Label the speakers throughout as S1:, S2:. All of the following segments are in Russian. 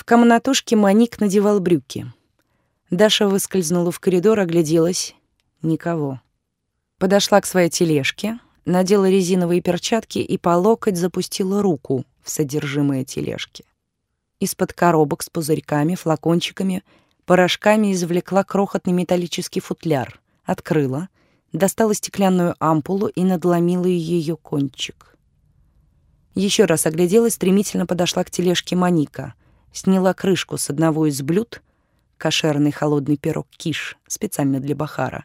S1: В комнатушке Маник надевал брюки. Даша выскользнула в коридор, огляделась. Никого. Подошла к своей тележке, надела резиновые перчатки и по локоть запустила руку в содержимое тележки. Из-под коробок с пузырьками, флакончиками, порошками извлекла крохотный металлический футляр, открыла, достала стеклянную ампулу и надломила ее кончик. Еще раз огляделась, стремительно подошла к тележке Маника, сняла крышку с одного из блюд, кошерный холодный пирог киш, специально для Бахара,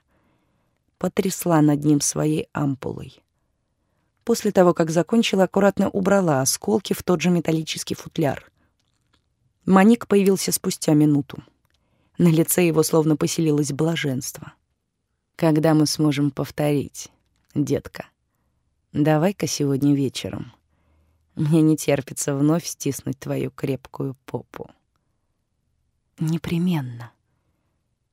S1: потрясла над ним своей ампулой. После того, как закончила, аккуратно убрала осколки в тот же металлический футляр. Маник появился спустя минуту. На лице его словно поселилось блаженство. «Когда мы сможем повторить, детка? Давай-ка сегодня вечером. Мне не терпится вновь стиснуть твою крепкую попу». «Непременно».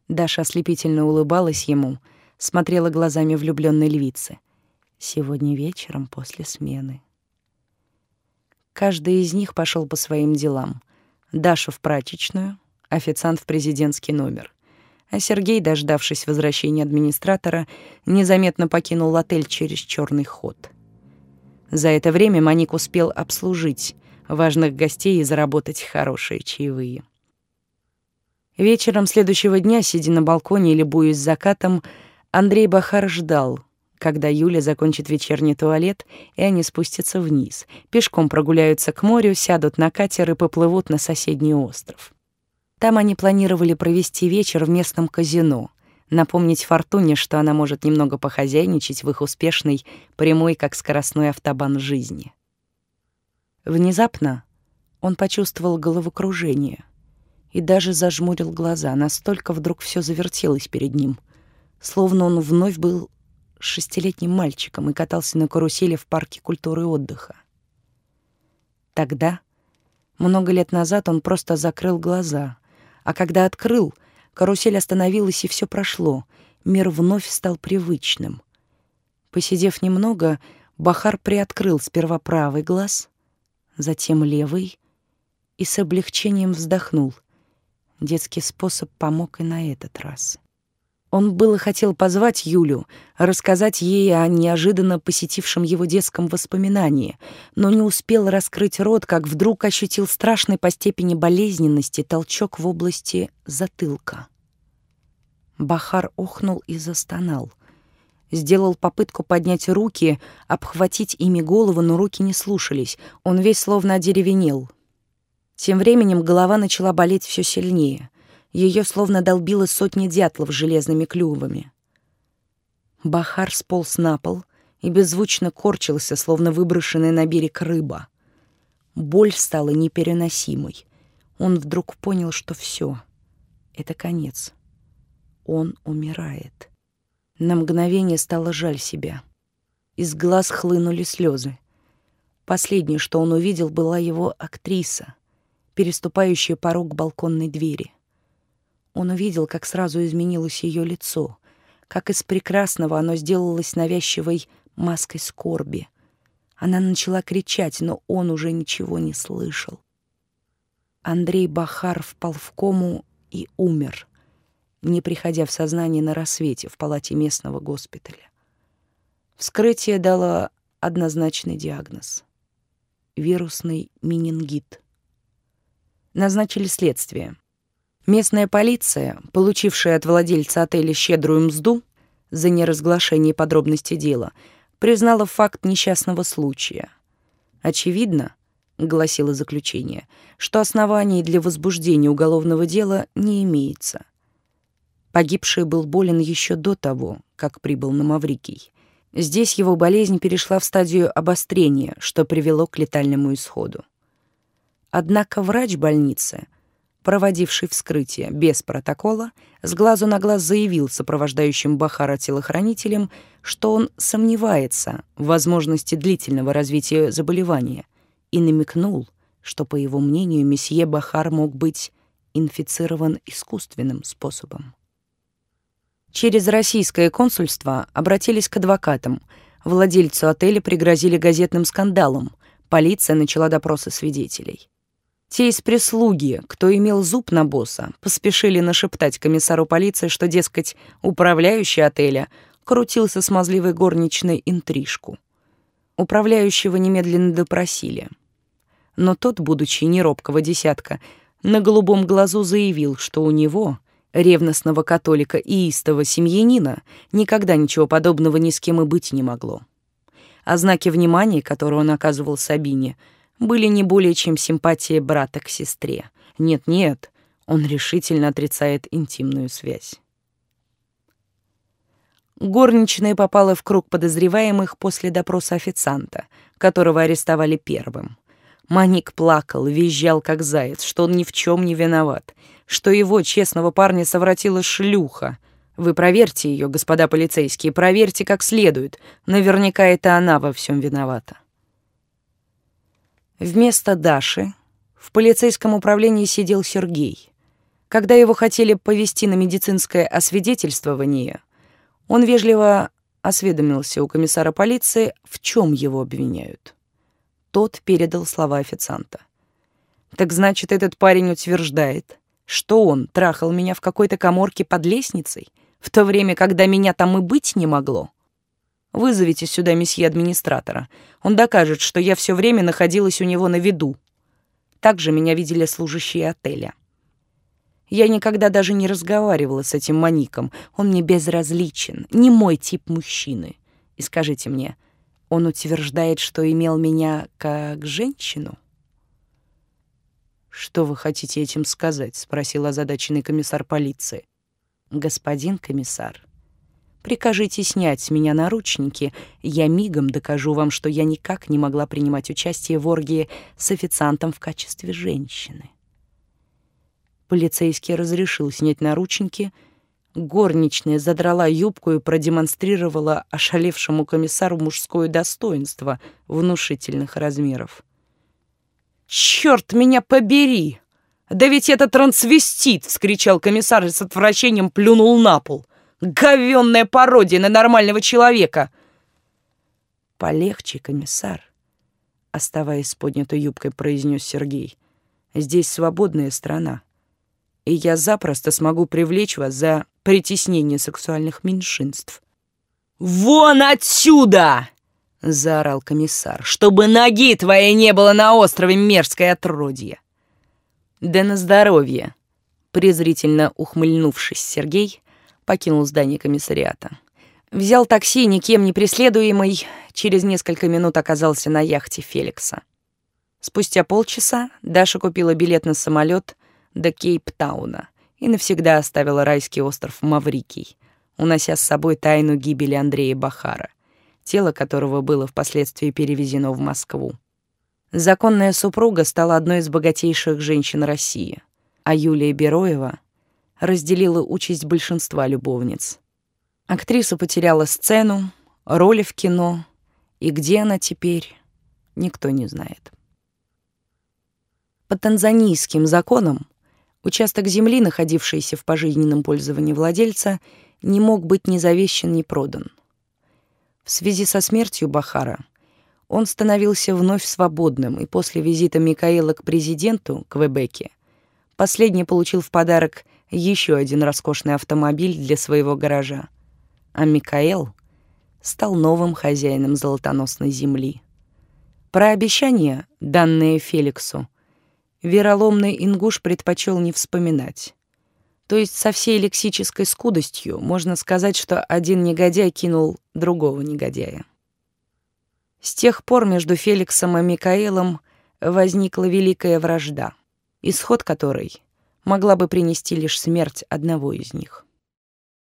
S1: Даша ослепительно улыбалась ему, смотрела глазами влюбленной львицы. «Сегодня вечером после смены». Каждый из них пошел по своим делам. Даша в прачечную, официант в президентский номер. А Сергей, дождавшись возвращения администратора, незаметно покинул отель через черный ход. За это время Маник успел обслужить важных гостей и заработать хорошие чаевые. Вечером следующего дня, сидя на балконе и любуясь закатом, Андрей Бахар ждал, когда Юля закончит вечерний туалет, и они спустятся вниз, пешком прогуляются к морю, сядут на катер и поплывут на соседний остров. Там они планировали провести вечер в местном казино, напомнить Фортуне, что она может немного похозяйничать в их успешной, прямой, как скоростной автобан жизни. Внезапно он почувствовал головокружение и даже зажмурил глаза, настолько вдруг все завертелось перед ним, словно он вновь был шестилетним мальчиком и катался на карусели в парке культуры и отдыха. Тогда, много лет назад, он просто закрыл глаза, а когда открыл, карусель остановилась, и все прошло. Мир вновь стал привычным. Посидев немного, Бахар приоткрыл сперва правый глаз, затем левый и с облегчением вздохнул. Детский способ помог и на этот раз. Он было хотел позвать Юлю, рассказать ей о неожиданно посетившем его детском воспоминании, но не успел раскрыть рот, как вдруг ощутил страшный по степени болезненности толчок в области затылка. Бахар охнул и застонал. Сделал попытку поднять руки, обхватить ими голову, но руки не слушались. Он весь словно одеревенел. Тем временем голова начала болеть все сильнее. Ее словно долбило сотни дятлов железными клювами. Бахар сполз на пол и беззвучно корчился, словно выброшенная на берег рыба. Боль стала непереносимой. Он вдруг понял, что все, это конец. Он умирает. На мгновение стало жаль себя. Из глаз хлынули слезы. Последнее, что он увидел, была его актриса, переступающая порог балконной двери — он увидел, как сразу изменилось ее лицо, как из прекрасного оно сделалось навязчивой маской скорби. Она начала кричать, но он уже ничего не слышал. Андрей Бахар впал в кому и умер, не приходя в сознание на рассвете в палате местного госпиталя. Вскрытие дало однозначный диагноз — вирусный менингит. Назначили следствие — Местная полиция, получившая от владельца отеля щедрую мзду за неразглашение подробностей дела, признала факт несчастного случая. Очевидно, гласило заключение, что оснований для возбуждения уголовного дела не имеется. Погибший был болен еще до того, как прибыл на Маврикий. Здесь его болезнь перешла в стадию обострения, что привело к летальному исходу. Однако врач больницы — проводивший вскрытие без протокола, с глазу на глаз заявил сопровождающим Бахара телохранителям, что он сомневается в возможности длительного развития заболевания и намекнул, что, по его мнению, месье Бахар мог быть инфицирован искусственным способом. Через российское консульство обратились к адвокатам. Владельцу отеля пригрозили газетным скандалом. Полиция начала допросы свидетелей. Те из прислуги, кто имел зуб на босса, поспешили нашептать комиссару полиции, что, дескать, управляющий отеля крутился смазливой горничной интрижку. Управляющего немедленно допросили. Но тот, будучи неробкого десятка, на голубом глазу заявил, что у него, ревностного католика и истого семьянина, никогда ничего подобного ни с кем и быть не могло. А знаки внимания, которые он оказывал Сабине — были не более чем симпатия брата к сестре. Нет-нет, он решительно отрицает интимную связь. Горничная попала в круг подозреваемых после допроса официанта, которого арестовали первым. Маник плакал, визжал как заяц, что он ни в чем не виноват, что его, честного парня, совратила шлюха. Вы проверьте ее, господа полицейские, проверьте как следует. Наверняка это она во всем виновата. Вместо Даши в полицейском управлении сидел Сергей. Когда его хотели повести на медицинское освидетельствование, он вежливо осведомился у комиссара полиции, в чем его обвиняют. Тот передал слова официанта. «Так значит, этот парень утверждает, что он трахал меня в какой-то коморке под лестницей, в то время, когда меня там и быть не могло?» Вызовите сюда месье администратора. Он докажет, что я все время находилась у него на виду. Также меня видели служащие отеля. Я никогда даже не разговаривала с этим маником. Он мне безразличен, не мой тип мужчины. И скажите мне, он утверждает, что имел меня как женщину? «Что вы хотите этим сказать?» — спросил озадаченный комиссар полиции. «Господин комиссар, Прикажите снять с меня наручники, я мигом докажу вам, что я никак не могла принимать участие в оргии с официантом в качестве женщины. Полицейский разрешил снять наручники. Горничная задрала юбку и продемонстрировала ошалевшему комиссару мужское достоинство внушительных размеров. «Чёрт меня побери! Да ведь это трансвестит!» — вскричал комиссар и с отвращением плюнул на пол — Говенная пародия на нормального человека!» «Полегче, комиссар», — оставаясь с поднятой юбкой, произнес Сергей. «Здесь свободная страна, и я запросто смогу привлечь вас за притеснение сексуальных меньшинств». «Вон отсюда!» — заорал комиссар. «Чтобы ноги твоей не было на острове мерзкое отродье!» «Да на здоровье!» Презрительно ухмыльнувшись, Сергей покинул здание комиссариата. Взял такси, никем не преследуемый, через несколько минут оказался на яхте Феликса. Спустя полчаса Даша купила билет на самолет до Кейптауна и навсегда оставила райский остров Маврикий, унося с собой тайну гибели Андрея Бахара, тело которого было впоследствии перевезено в Москву. Законная супруга стала одной из богатейших женщин России, а Юлия Бероева разделила участь большинства любовниц. Актриса потеряла сцену, роли в кино, и где она теперь, никто не знает. По танзанийским законам участок земли, находившийся в пожизненном пользовании владельца, не мог быть ни завещен, ни продан. В связи со смертью Бахара он становился вновь свободным, и после визита Микаэла к президенту Квебеке последний получил в подарок еще один роскошный автомобиль для своего гаража. А Микаэл стал новым хозяином золотоносной земли. Про обещание, данное Феликсу, вероломный ингуш предпочел не вспоминать. То есть со всей лексической скудостью можно сказать, что один негодяй кинул другого негодяя. С тех пор между Феликсом и Микаэлом возникла великая вражда, исход которой могла бы принести лишь смерть одного из них.